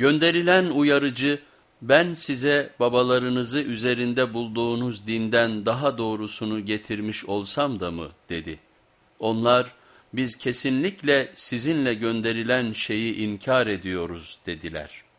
Gönderilen uyarıcı ben size babalarınızı üzerinde bulduğunuz dinden daha doğrusunu getirmiş olsam da mı dedi. Onlar biz kesinlikle sizinle gönderilen şeyi inkar ediyoruz dediler.''